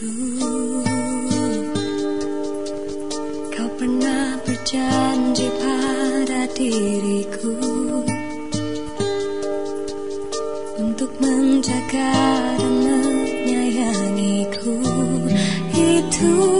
Kau pernah berjanji pada diriku Untuk menjaga dan menyayangiku Itu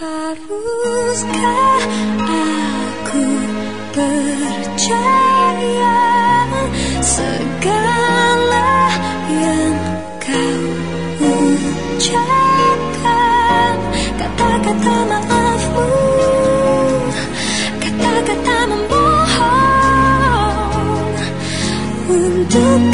Haruskah aku percaya segala yang kau ucapkan? Kata-kata maafmu, kata-kata membohong Untuk